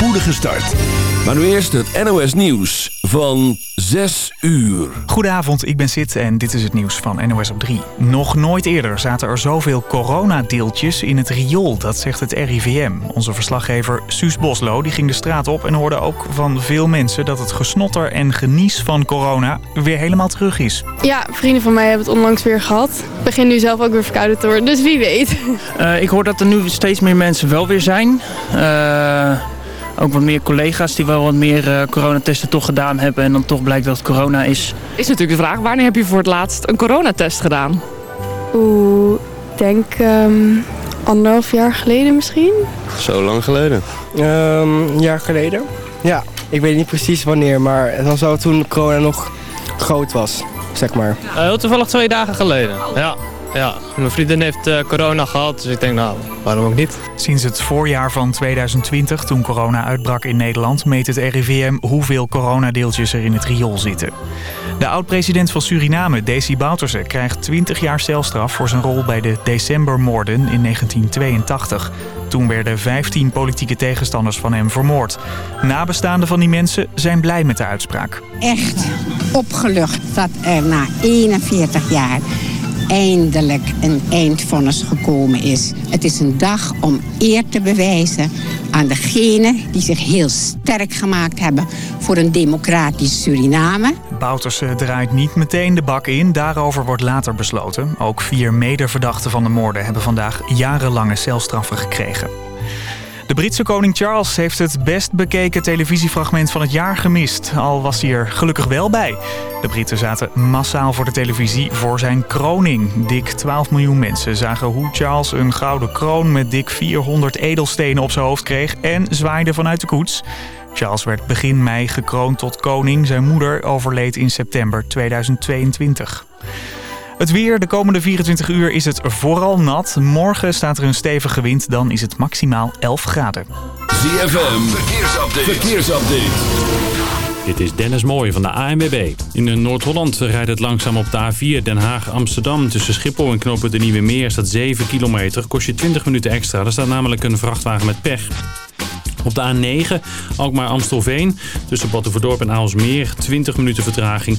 spoedige start. Maar nu eerst het NOS Nieuws van 6 uur. Goedenavond, ik ben Sid en dit is het nieuws van NOS op 3. Nog nooit eerder zaten er zoveel coronadeeltjes in het riool, dat zegt het RIVM. Onze verslaggever Suus Boslo die ging de straat op en hoorde ook van veel mensen... dat het gesnotter en genies van corona weer helemaal terug is. Ja, vrienden van mij hebben het onlangs weer gehad. Ik begin nu zelf ook weer verkouden te worden, dus wie weet. Uh, ik hoor dat er nu steeds meer mensen wel weer zijn. Uh, ook wat meer collega's die wel wat meer uh, coronatesten toch gedaan hebben en dan toch blijkt dat het corona is. Is natuurlijk de vraag, wanneer heb je voor het laatst een coronatest gedaan? Oeh, ik denk um, anderhalf jaar geleden misschien. Zo lang geleden? Um, een jaar geleden. Ja, ik weet niet precies wanneer, maar het was wel toen corona nog groot was, zeg maar. Uh, heel toevallig twee dagen geleden, ja. Ja, mijn vriendin heeft uh, corona gehad, dus ik denk nou, waarom ook niet? Sinds het voorjaar van 2020, toen corona uitbrak in Nederland... meet het RIVM hoeveel coronadeeltjes er in het riool zitten. De oud-president van Suriname, Desi Bouterse, krijgt 20 jaar celstraf... voor zijn rol bij de decembermoorden in 1982. Toen werden 15 politieke tegenstanders van hem vermoord. Nabestaanden van die mensen zijn blij met de uitspraak. Echt opgelucht dat er na 41 jaar eindelijk een eindvonnis gekomen is. Het is een dag om eer te bewijzen aan degenen die zich heel sterk gemaakt hebben voor een democratisch Suriname. Bouterse draait niet meteen de bak in, daarover wordt later besloten. Ook vier medeverdachten van de moorden hebben vandaag jarenlange celstraffen gekregen. De Britse koning Charles heeft het best bekeken televisiefragment van het jaar gemist. Al was hij er gelukkig wel bij. De Britten zaten massaal voor de televisie voor zijn kroning. Dik 12 miljoen mensen zagen hoe Charles een gouden kroon met dik 400 edelstenen op zijn hoofd kreeg en zwaaide vanuit de koets. Charles werd begin mei gekroond tot koning. Zijn moeder overleed in september 2022. Het weer, de komende 24 uur is het vooral nat. Morgen staat er een stevige wind, dan is het maximaal 11 graden. ZFM, verkeersupdate. verkeersupdate. Dit is Dennis Mooij van de ANWB. In Noord-Holland rijdt het langzaam op de A4 Den Haag-Amsterdam. Tussen Schiphol en Knoppen de Nieuwe Meer staat 7 kilometer. Kost je 20 minuten extra. Er staat namelijk een vrachtwagen met pech. Op de A9, Alkmaar-Amstelveen, tussen Battenverdorp en Aalsmeer, 20 minuten vertraging.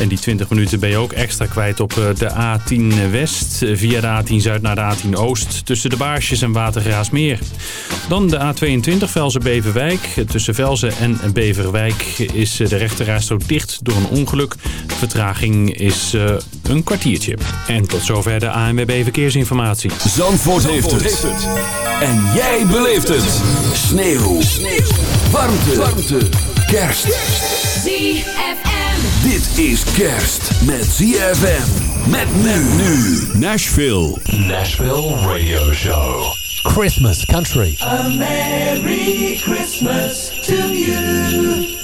En die 20 minuten ben je ook extra kwijt op eh, de A10 West, eh, via de A10 Zuid naar de A10 Oost, tussen de Baarsjes en Watergraasmeer. Dan de A22 Velzen-Beverwijk. Tussen Velzen en Beverwijk is eh, de rechterrijstrook dicht door een ongeluk. Vertraging is een kwartiertje. En tot zover de ANWB Verkeersinformatie. Zandvoort, Zandvoort heeft, het. En jij beleeft het. Sneeuw. Sneeuw. Warmte. Warmte. Kerst. ZFM. Dit is kerst met ZFM. Met men nu. Nashville. Nashville Radio Show. Christmas Country. A Merry Christmas to you.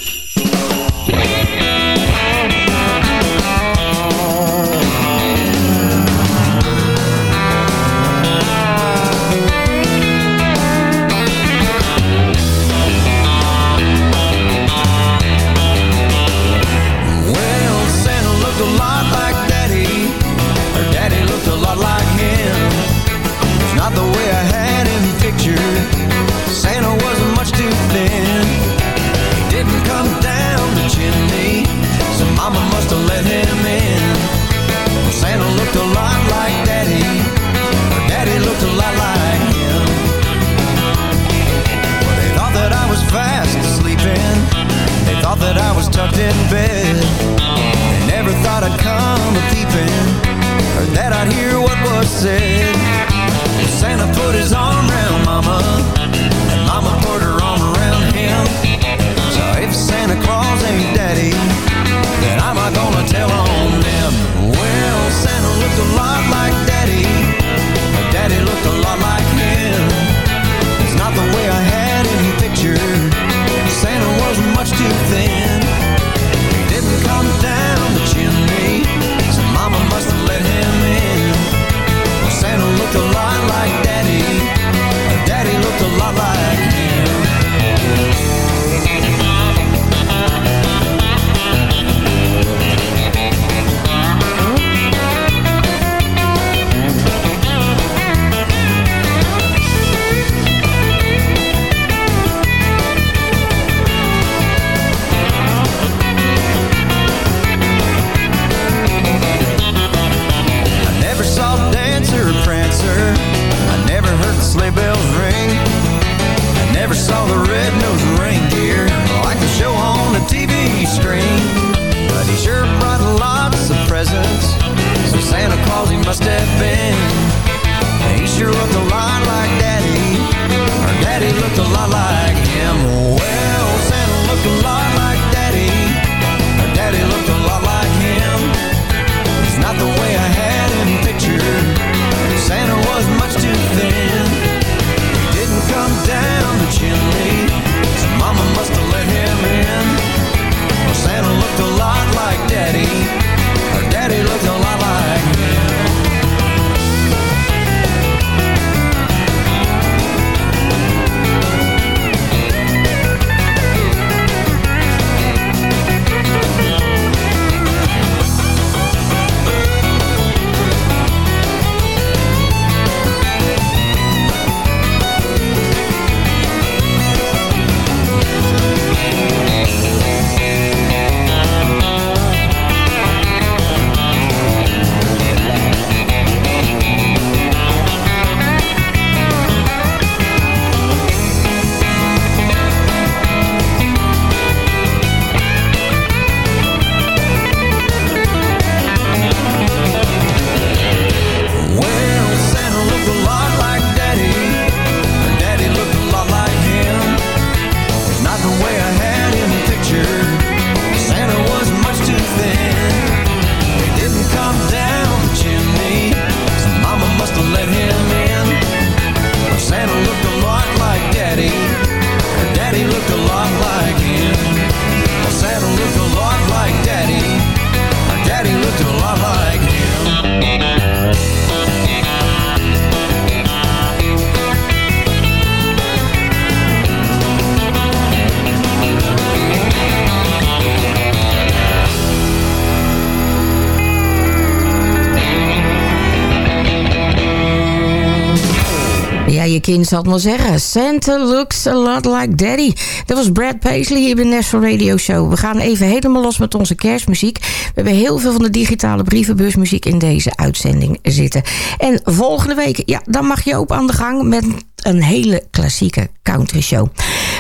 ik zal het maar zeggen. Santa looks a lot like daddy. Dat was Brad Paisley hier bij de National Radio Show. We gaan even helemaal los met onze kerstmuziek. We hebben heel veel van de digitale brievenbusmuziek in deze uitzending zitten. En volgende week, ja, dan mag je ook aan de gang met een hele klassieke country show.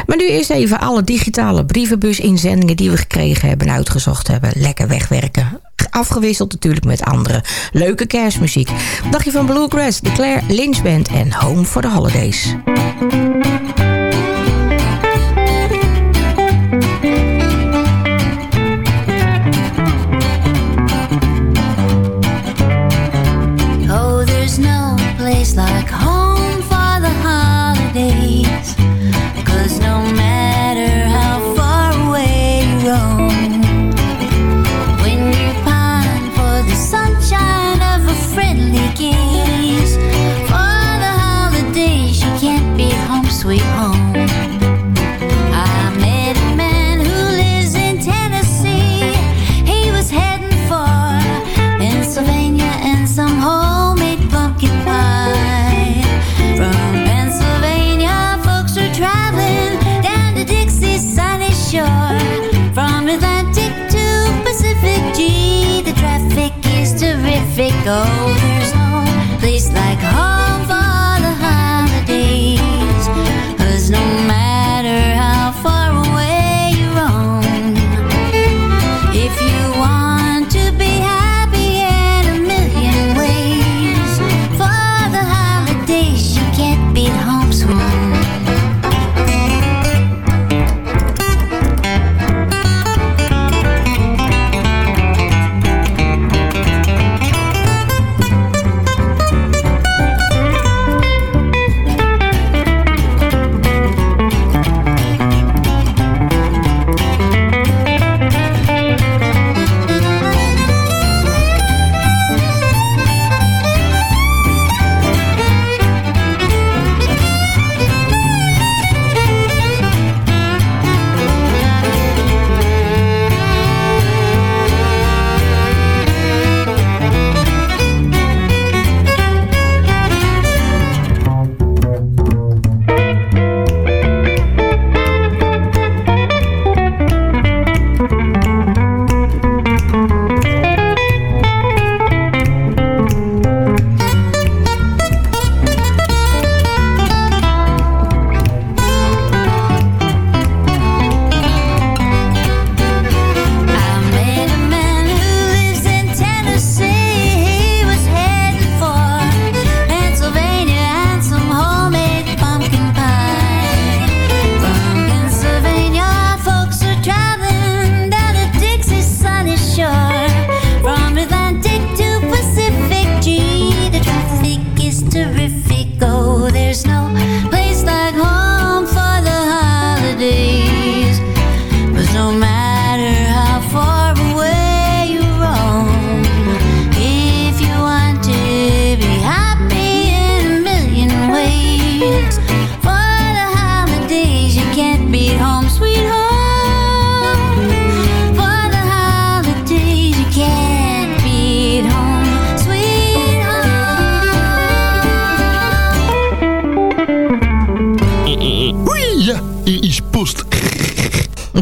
Maar nu eerst even alle digitale brievenbusinzendingen die we gekregen hebben uitgezocht hebben. Lekker wegwerken afgewisseld natuurlijk met andere leuke kerstmuziek. Dagje van Bluegrass, de Claire Lynch Band en Home for the Holidays. go.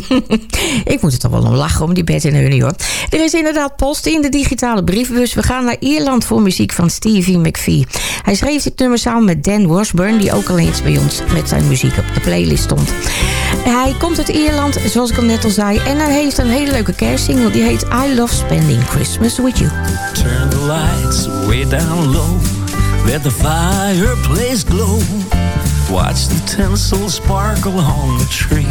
Ik moet er toch wel om lachen om die Bert en Ernie hoor. Er is inderdaad post in de digitale brievenbus. We gaan naar Ierland voor muziek van Stevie McVie. Hij schreef dit nummer samen met Dan Washburn... die ook al eens bij ons met zijn muziek op de playlist stond. Hij komt uit Ierland, zoals ik al net al zei... en hij heeft een hele leuke kerstsingle. Die heet I Love Spending Christmas With You. Turn the lights way down low. Let the fireplace glow. Watch the tinsel sparkle on the tree.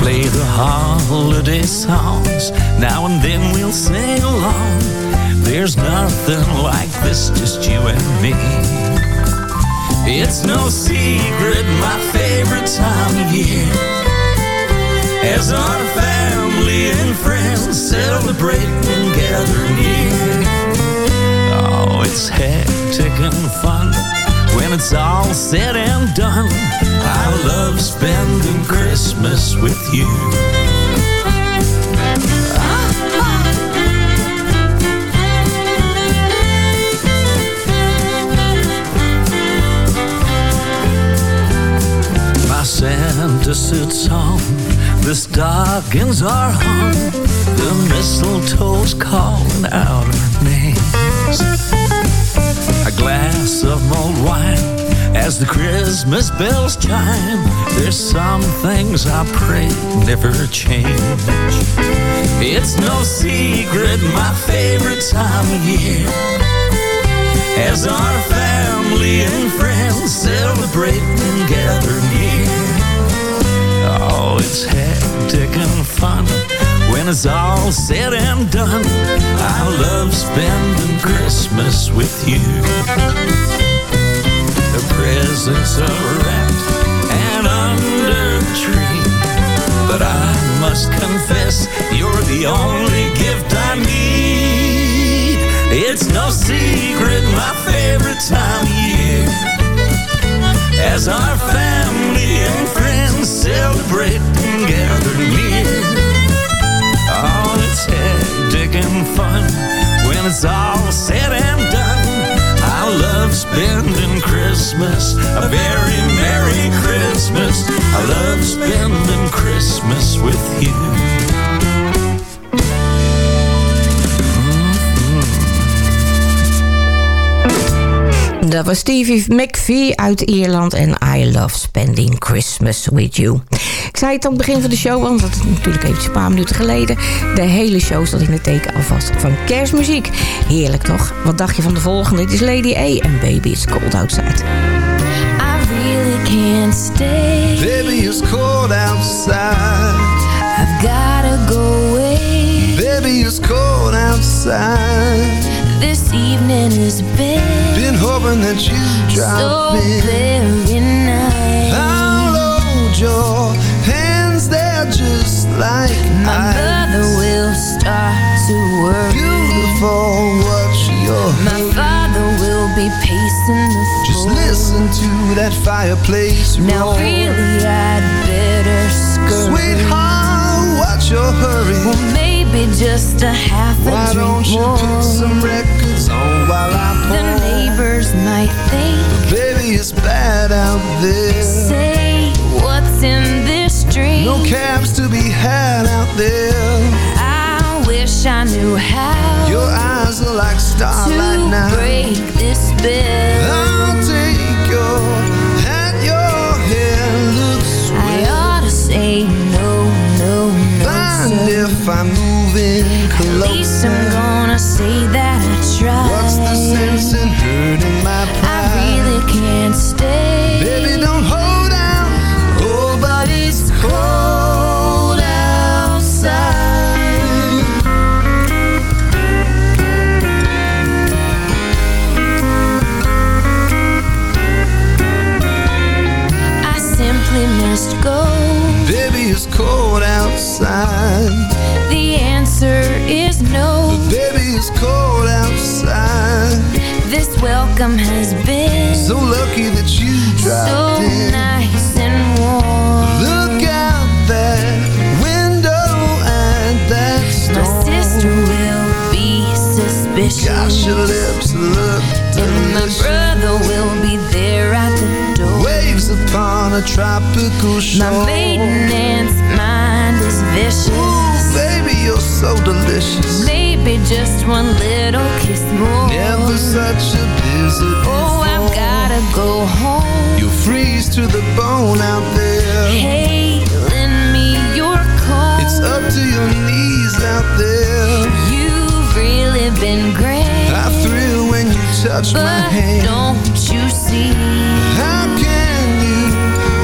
Play the holiday songs. Now and then we'll sing along. There's nothing like this, just you and me. It's no secret, my favorite time of year. As our family and friends celebrate and gather near. Oh, it's hectic and fun when it's all said and done. I love spending Christmas with you. My Santa sits on the stockings are hung, the mistletoe's calling out our names. A glass of mulled wine as the Christmas bells chime. There's some things I pray never change. It's no secret, my favorite time of year. As our family and friends celebrate and gather near. Oh, it's hectic and fun when it's all said and done. I love spending Christmas with you. The presents are wrapped and under the tree. But I must confess, you're the only gift I need. It's no secret, my favorite time of year. As our family and friends celebrate fun when it's all said and done. I love spending Christmas, a very Merry Christmas. I love spending Christmas with you. Dat was Stevie McVie uit Ierland en I Love Spending Christmas With You. Ik zei het aan het begin van de show, want dat is natuurlijk even een paar minuten geleden. De hele show zat in het teken alvast van kerstmuziek. Heerlijk toch? Wat dacht je van de volgende? Dit is Lady A en Baby It's Cold Outside. I really can't stay. Baby, it's cold outside. I've gotta go away. Baby, it's cold outside. This evening has been, Been hoping that you drop so in. very nice. I'll hold your just like My ice. brother will start to worry. Beautiful, what's your My father will be pacing the floor. Just listen to that fireplace Now roar. really I'd better scurry. Sweetheart, what's your hurry? Well, maybe just a half a Why don't you more. put some records on while I pour The neighbors might think, But Baby, it's bad out there. say, what's in drink? Cabs to be had out there. I wish I knew how Your eyes are like starlight to now. break this spell. I'll take your hat, your hair looks I ought to say no, no, no, Mind sir. if I'm moving At least I'm gonna say that I tried. Lips look and my brother will be there at the door. Waves upon a tropical shore. My maintenance mind is vicious. Ooh, Baby, you're so delicious. Maybe just one little kiss more. Never such a visit. Oh, I've gotta go home. You freeze to the bone out there. Hey, touch but my hand. don't you see? How can you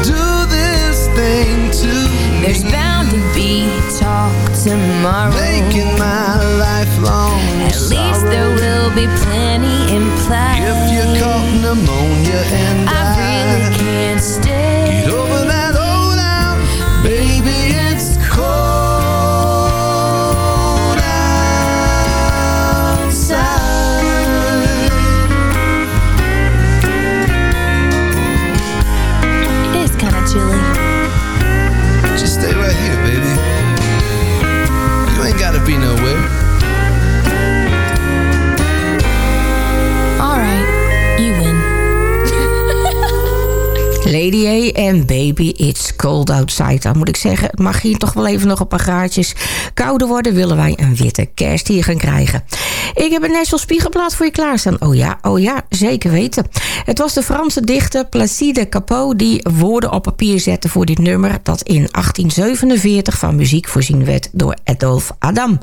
do this thing to me? There's bound to be talk tomorrow. Making my lifelong At least there will be plenty implied. If you caught pneumonia and Lady A en Baby It's Cold Outside. Dan moet ik zeggen, het mag hier toch wel even nog een paar graadjes kouder worden... willen wij een witte kerst hier gaan krijgen. Ik heb een National Spiegelblad voor je klaarstaan. Oh ja, oh ja, zeker weten. Het was de Franse dichter Placide Cappeau... die woorden op papier zette voor dit nummer... dat in 1847 van muziek voorzien werd door Adolphe Adam.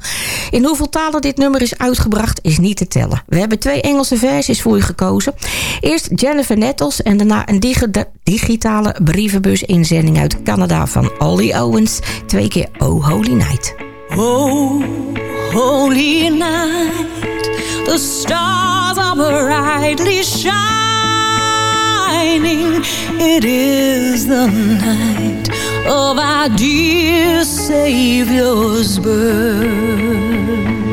In hoeveel talen dit nummer is uitgebracht is niet te tellen. We hebben twee Engelse versies voor je gekozen. Eerst Jennifer Nettles en daarna een digi- digitale brievenbus-inzending uit Canada van Ollie Owens. Twee keer Oh Holy Night. Oh, holy night, the stars are brightly shining. It is the night of our dear Savior's birth.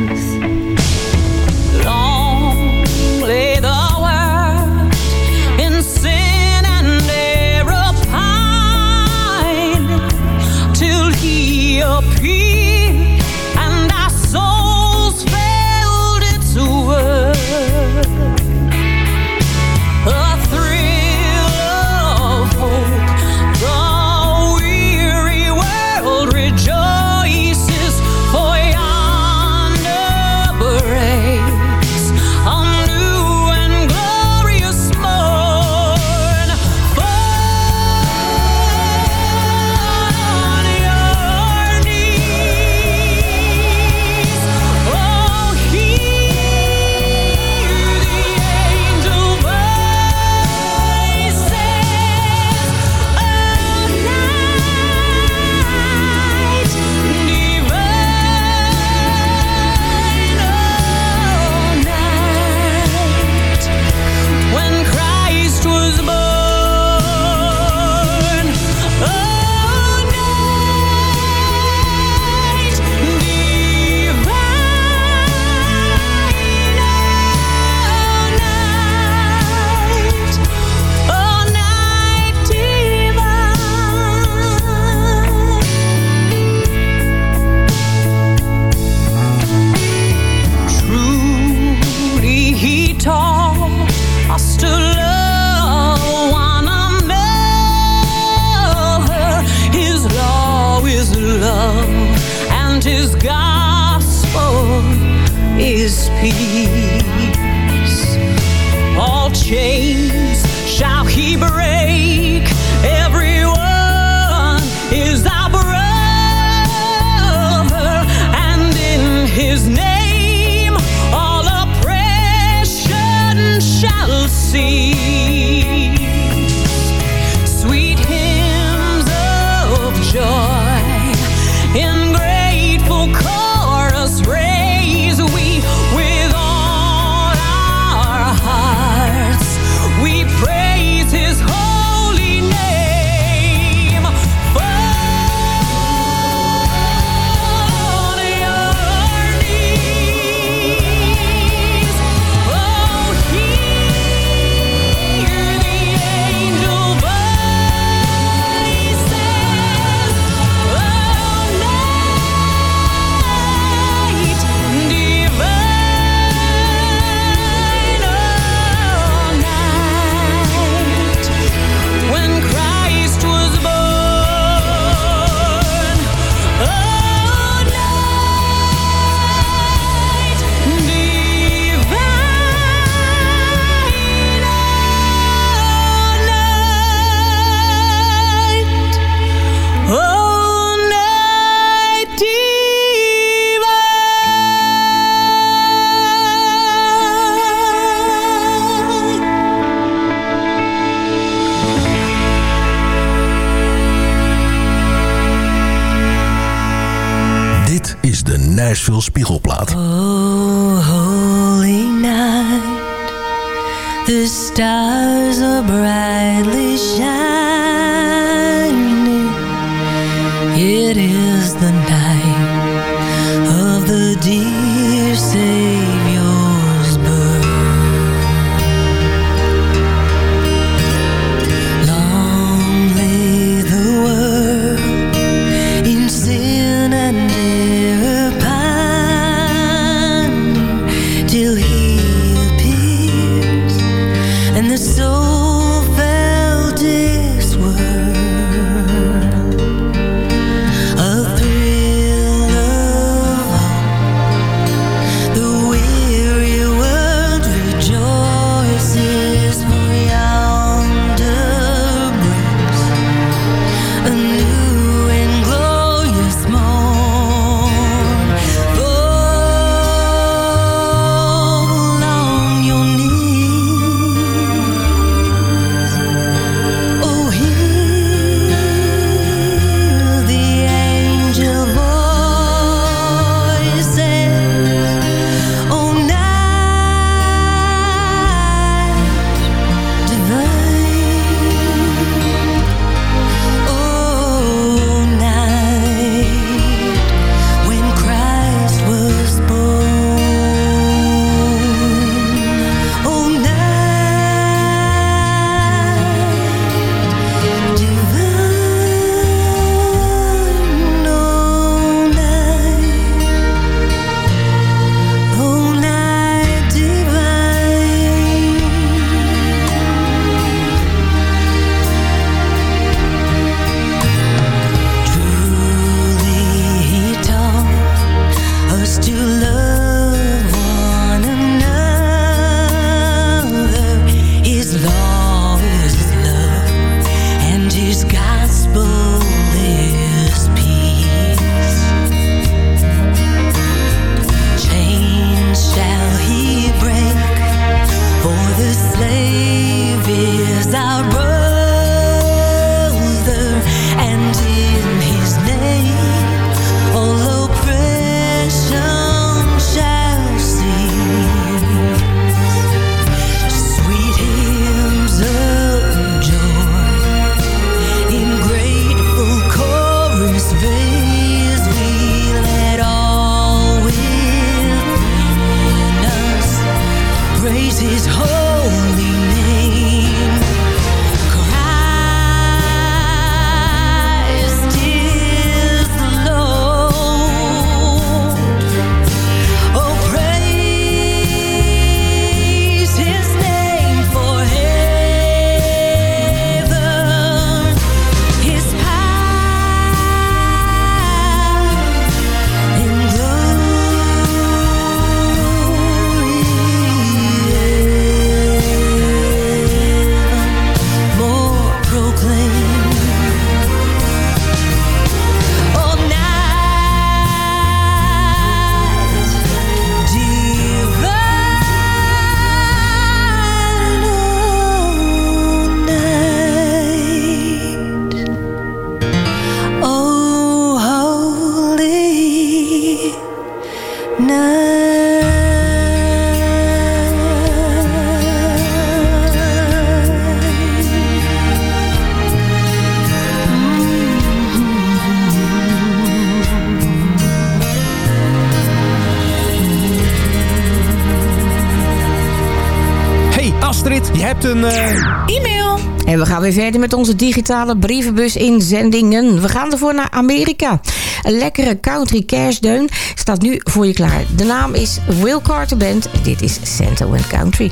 weer verder met onze digitale brievenbus inzendingen. We gaan ervoor naar Amerika. Een lekkere country kerstdeun staat nu voor je klaar. De naam is Will Carter Band. Dit is Santa and Country.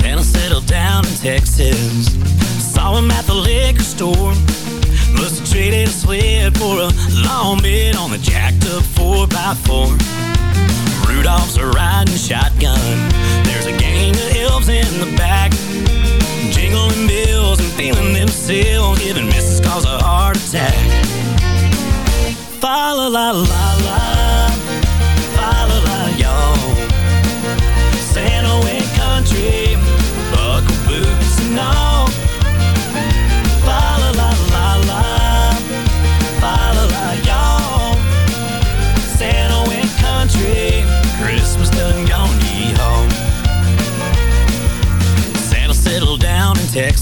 Santa settled down in Texas. Saw him at the liquor store. Must have traded a sweat for a long bit on the jacked up 4x4. Rudolph's a riding shotgun. There's a gang of elves in the back. jingling bills and feeling them themselves, giving Mrs. Claus a heart attack. Fa la la la la.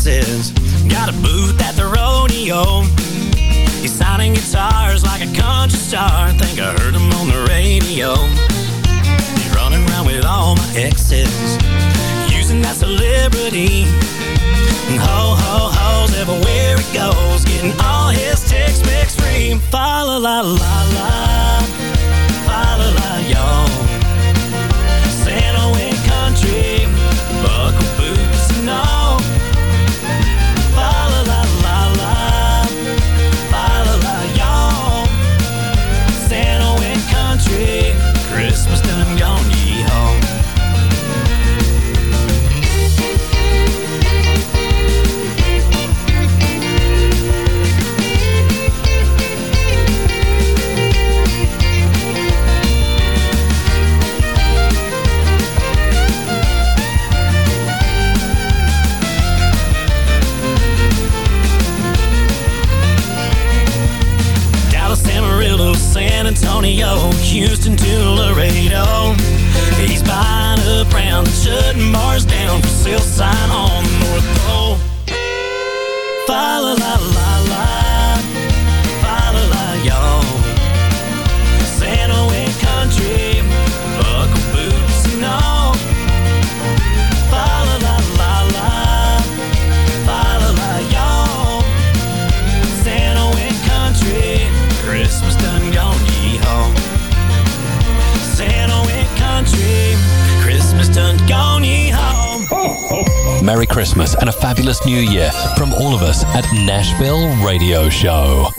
glasses. Got a booth at the rodeo. He's signing guitars like a country star. Think I heard him on the radio. He's running around with all my exes Using that celebrity. And ho, ho, ho's everywhere he goes Getting all his ticks mixed free. Fa la la la la. Fa la la yo Christmas and a fabulous new year from all of us at Nashville Radio Show.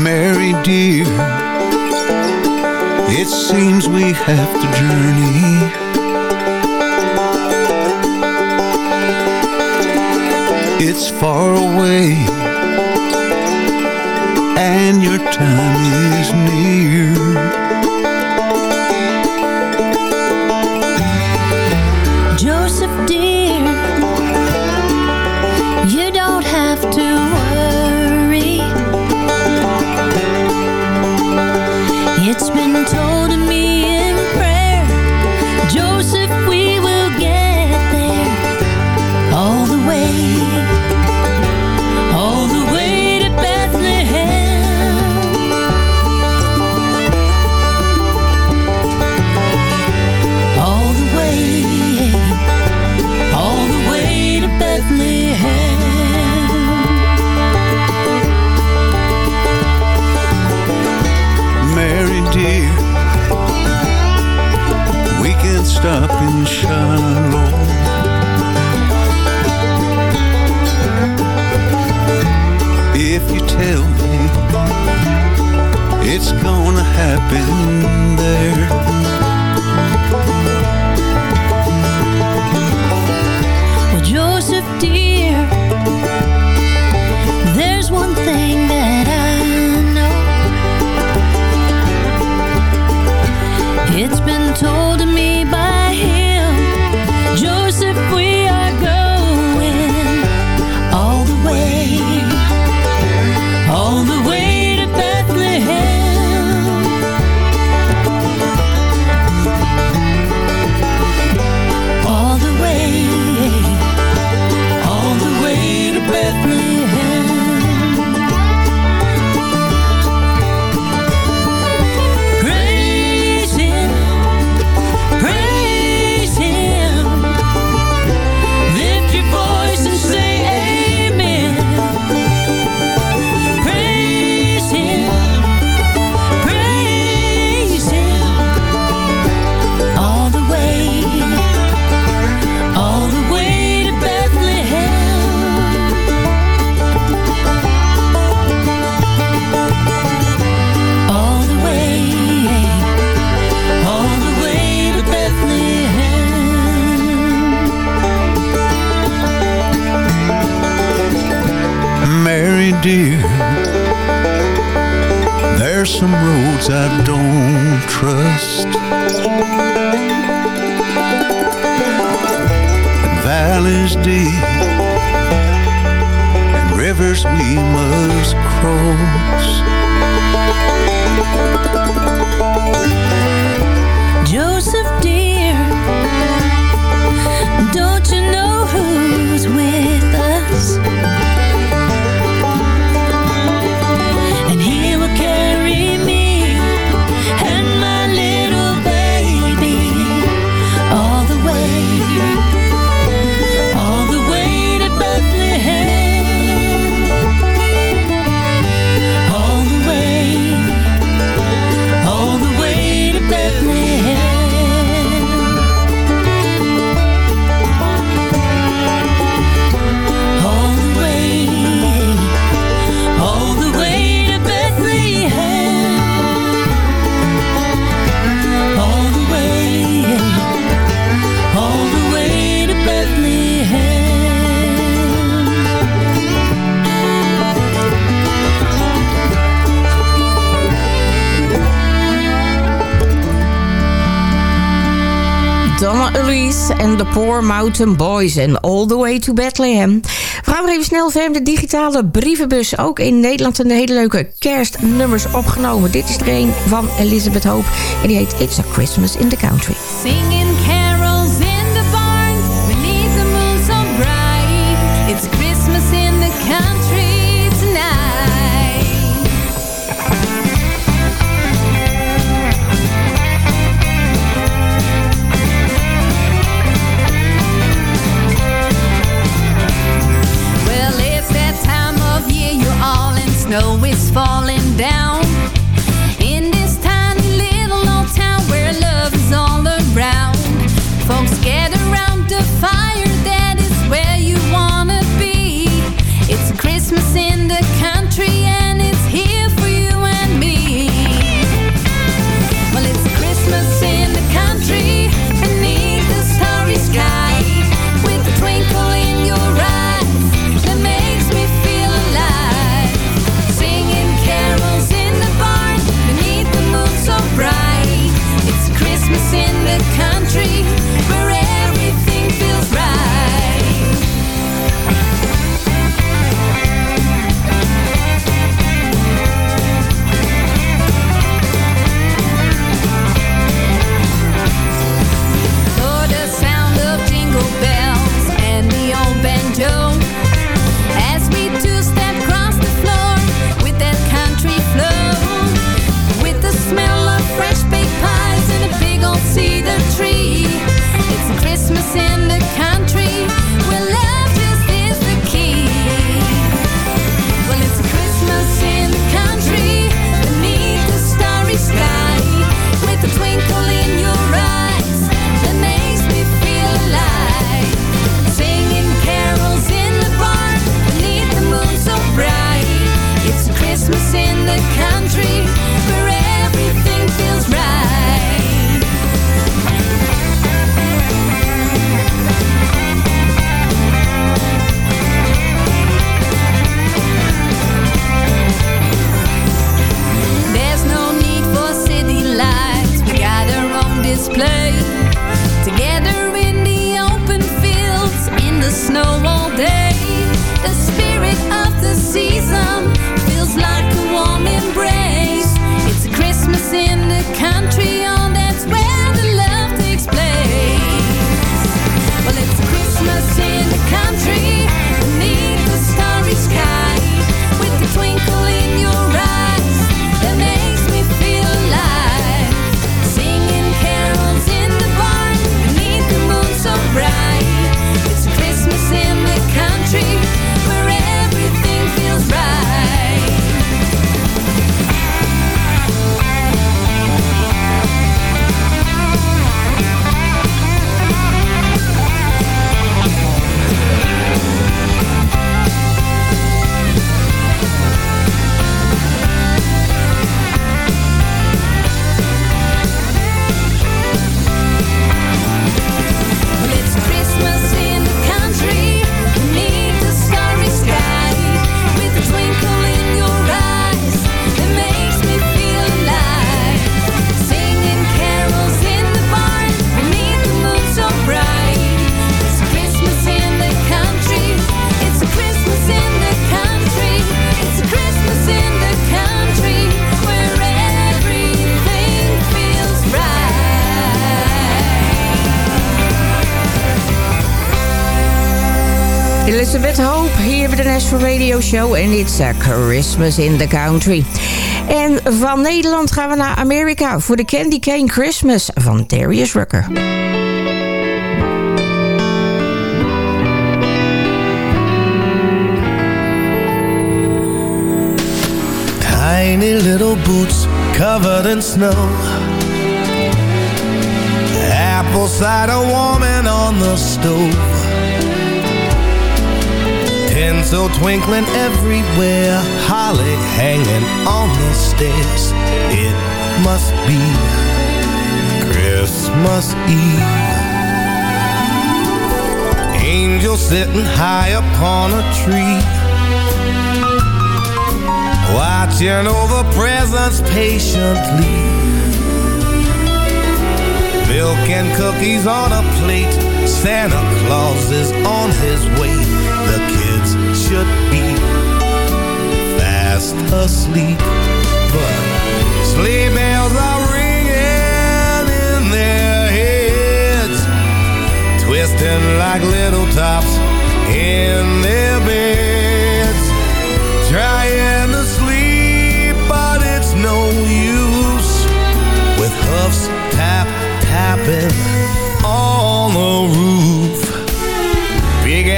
Mary dear, it seems we have to journey. It's far away and your time is near. come Mountain Boys and All the Way to Bethlehem. We gaan even snel ver de digitale brievenbus. Ook in Nederland een hele leuke kerstnummers opgenomen. Dit is er een van Elizabeth Hope en die heet It's a Christmas in the Country. Singing Show en It's a Christmas in the Country. En van Nederland gaan we naar Amerika voor de Candy Cane Christmas van Darius Rucker. Tiny little boots covered in snow Apple cider warming on the stove mistletoe twinkling everywhere. Holly hanging on the stairs. It must be Christmas Eve. Angel sitting high upon a tree. Watching over presents patiently. Milk and cookies on a plate. Santa Claus is on his way. The kids should be fast asleep. But sleigh bells are ringing in their heads. Twisting like little tops in their beds. Trying to sleep, but it's no use. With hoofs tap, tapping on the roof.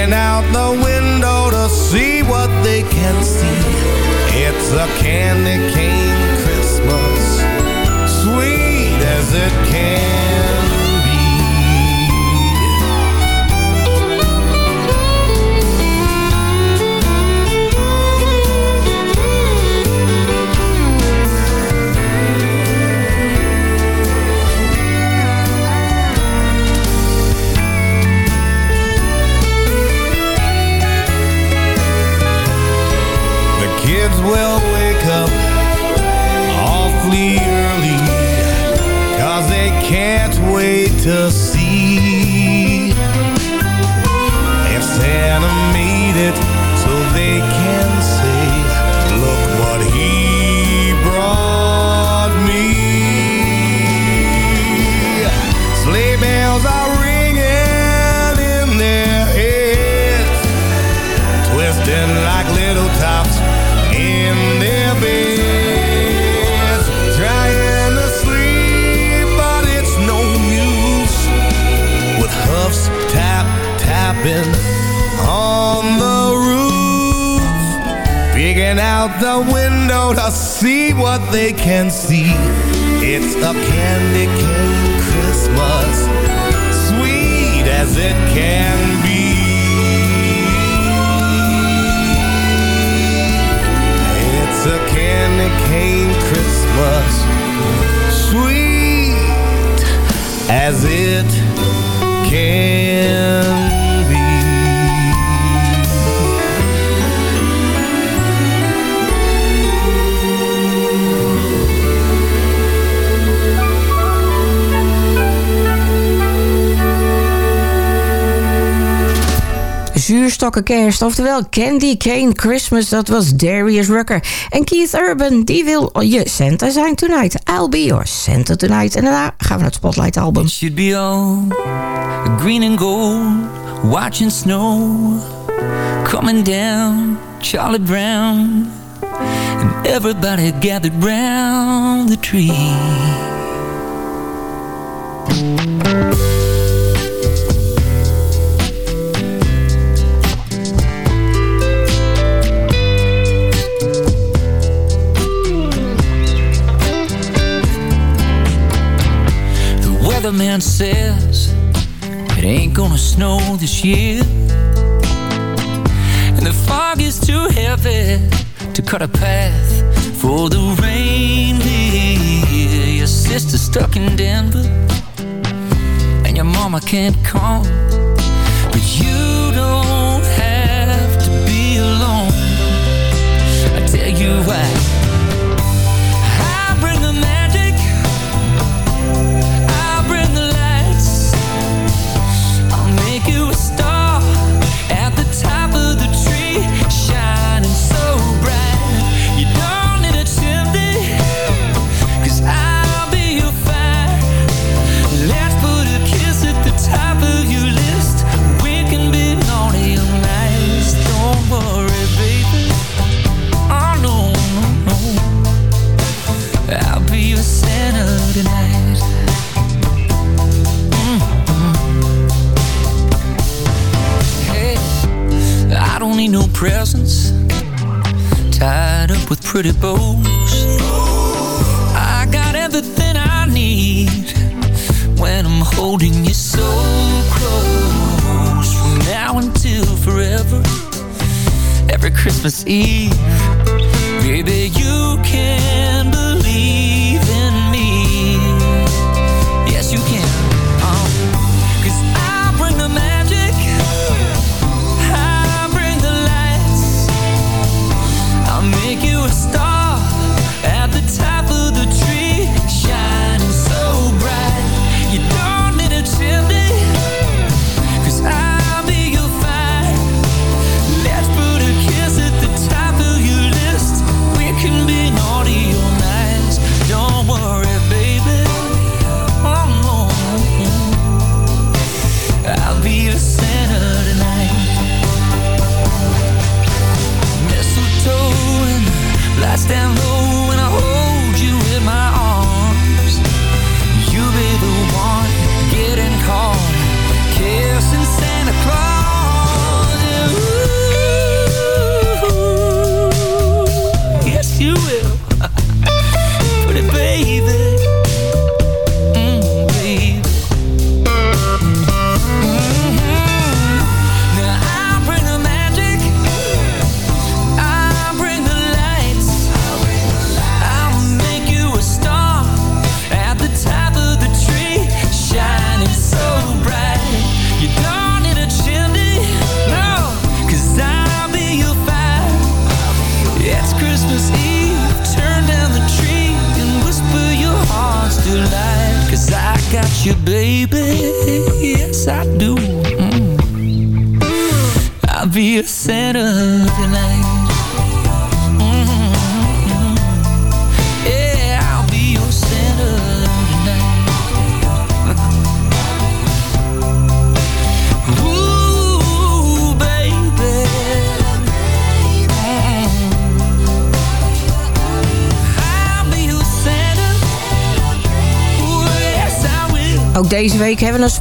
Peeking out the window to see what they can see. It's a candy cane Christmas, sweet as it can will wake up awfully early Cause they can't wait to see If Santa made it they can see. It's a candy cane Christmas Sweet as it can be. It's a candy cane Christmas, sweet as it can Zuurstokken kerst, oftewel Candy Cane Christmas, dat was Darius Rucker. En Keith Urban, die wil je Santa zijn tonight. I'll be your Santa tonight. En daarna gaan we naar het Spotlight album. should be all green and gold, watching snow coming down, Charlie Brown, and everybody gathered round the tree. Weatherman says it ain't gonna snow this year. And the fog is too heavy to cut a path for the reindeer. Your sister's stuck in Denver, and your mama can't come. But you don't have to be alone. I tell you why. Pretty bows. I got everything I need when I'm holding you so close. From now until forever, every Christmas Eve, baby, you can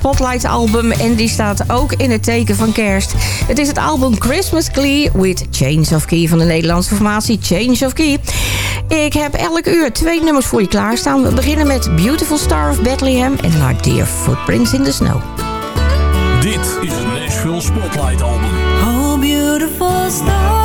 Spotlight album en die staat ook in het teken van kerst. Het is het album Christmas Key with Change of Key van de Nederlandse formatie Change of Key. Ik heb elk uur twee nummers voor je klaarstaan. We beginnen met Beautiful Star of Bethlehem en Like Dear Footprints in the Snow. Dit is het Nashville Spotlight Album. Oh, beautiful star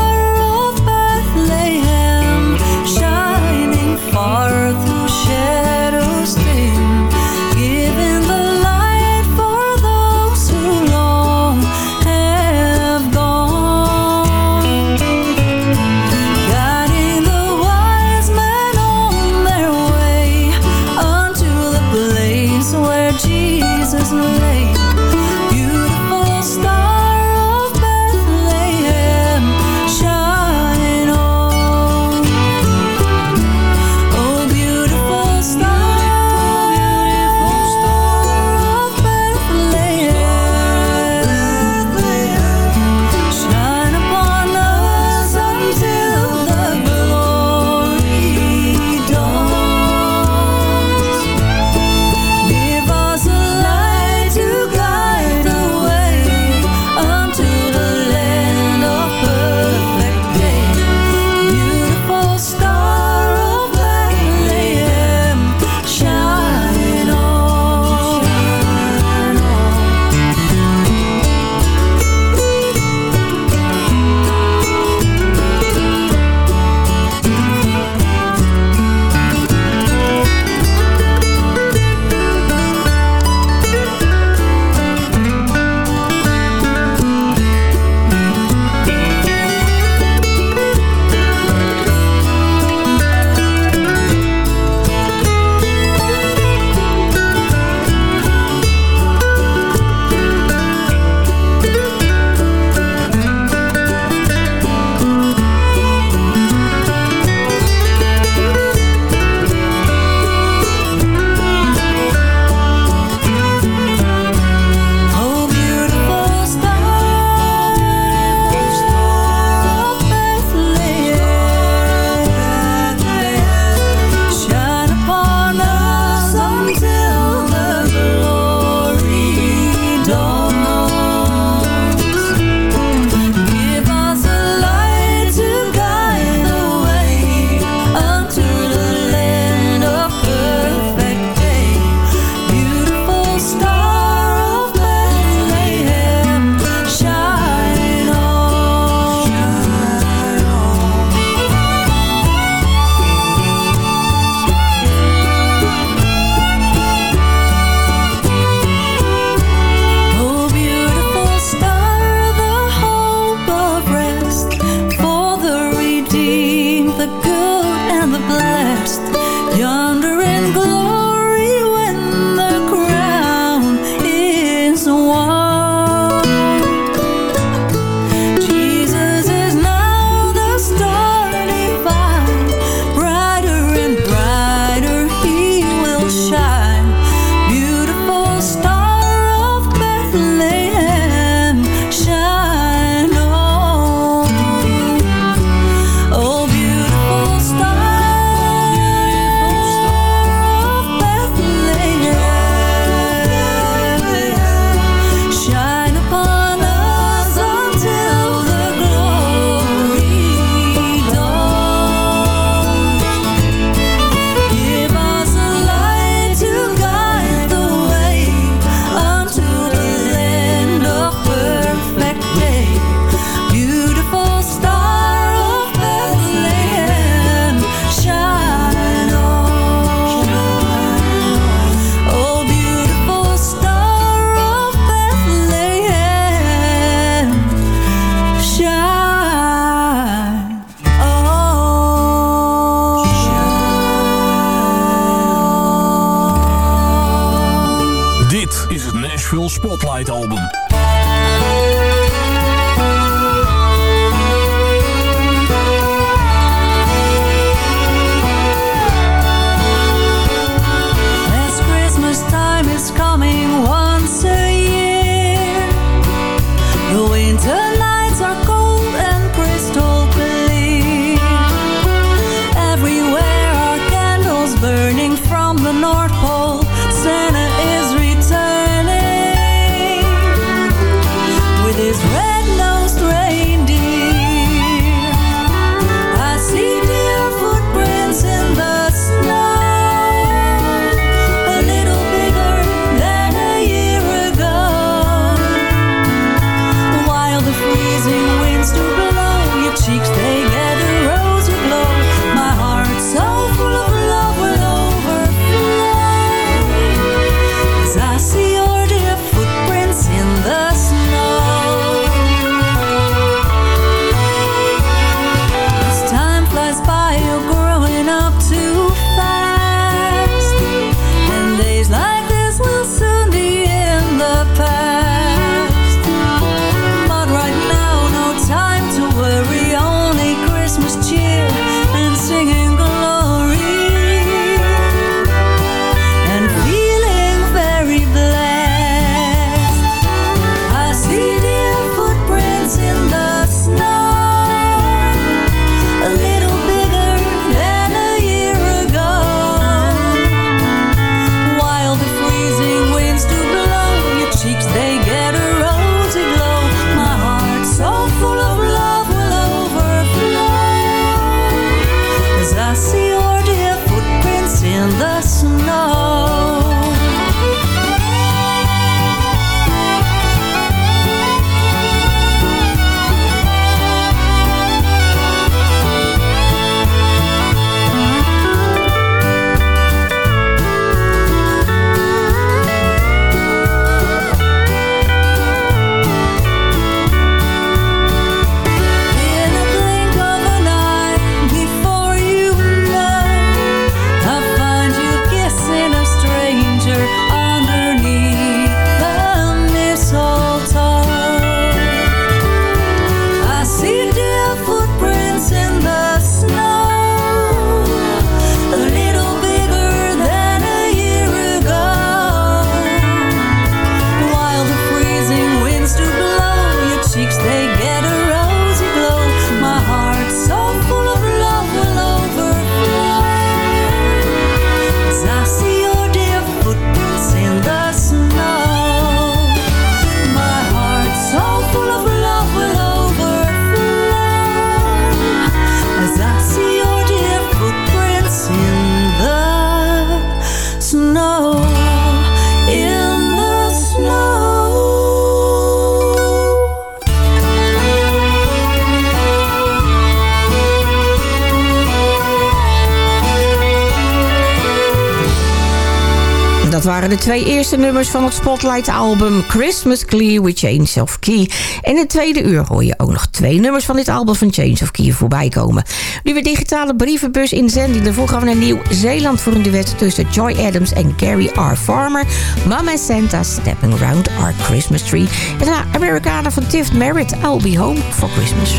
waren de twee eerste nummers van het Spotlight-album Christmas Clear with Change of Key. In het tweede uur hoor je ook nog twee nummers van dit album van Change of Key voorbij komen. Nu weer digitale brievenbus inzending. Daarvoor gaan we naar Nieuw-Zeeland voor een duet tussen Joy Adams en Gary R. Farmer. Mama Santa Stepping Around Our Christmas Tree. En daarna Americana van Tiff Merritt, I'll Be Home for Christmas.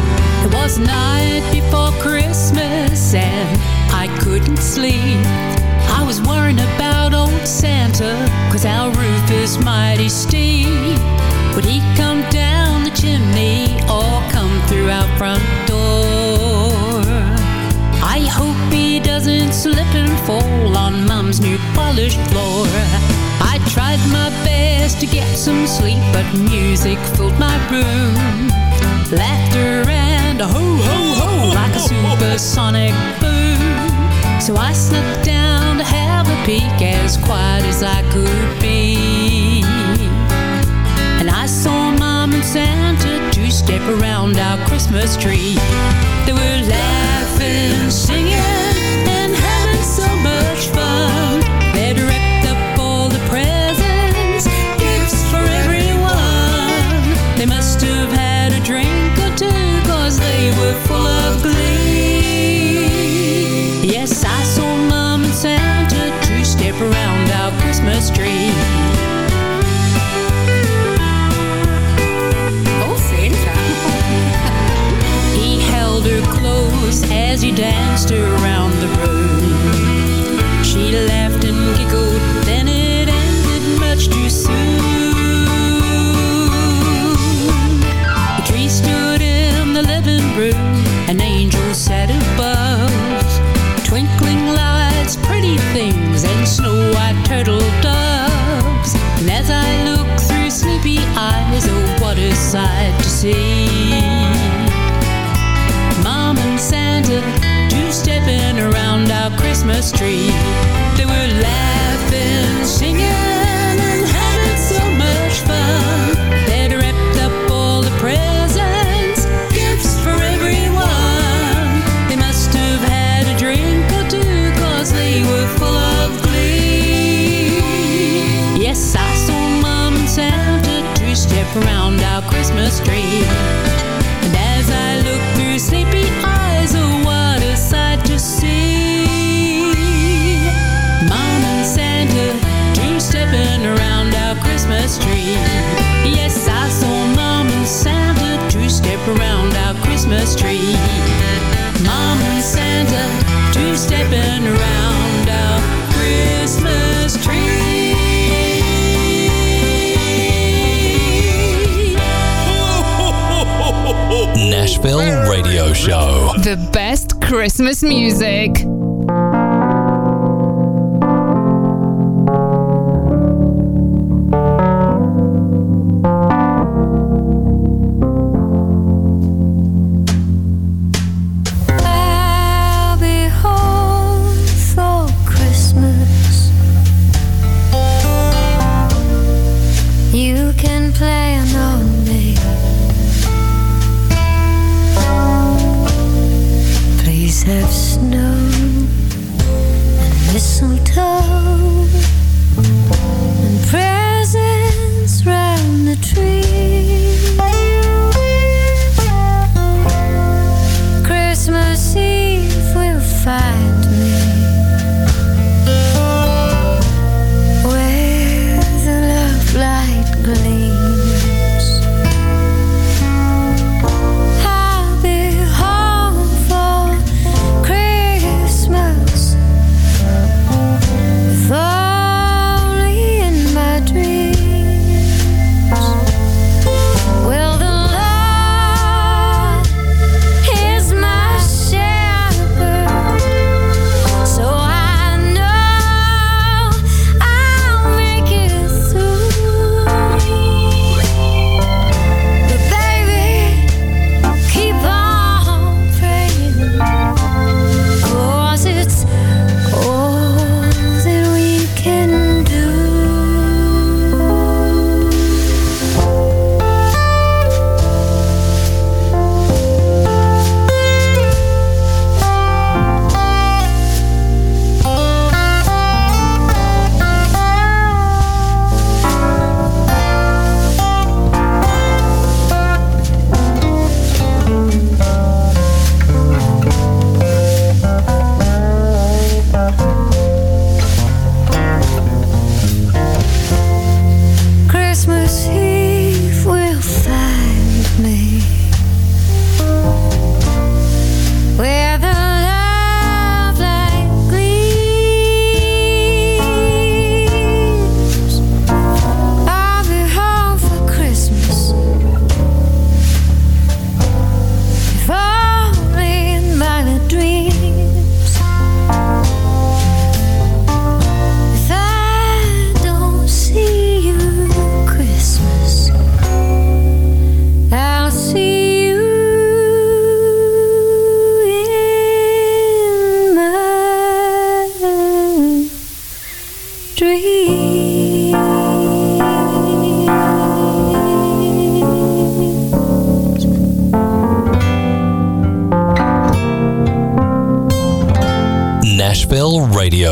It was night before Christmas and I couldn't sleep. Santa, cause our roof is mighty steep. Would he come down the chimney or come through our front door? I hope he doesn't slip and fall on Mom's new polished floor. I tried my best to get some sleep, but music filled my room. Laughter and a ho ho ho like a supersonic boom. So I snuck down peek as quiet as I could be. And I saw Mom and Santa two step around our Christmas tree. They were laughing, singing, and having so much fun. They'd wrapped up all the presents, gifts for everyone. They must have had a drink or two, cause they were full of glee. Christmas tree. Oh, Santa. he held her close as he danced around the room. Christmas music.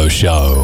Show.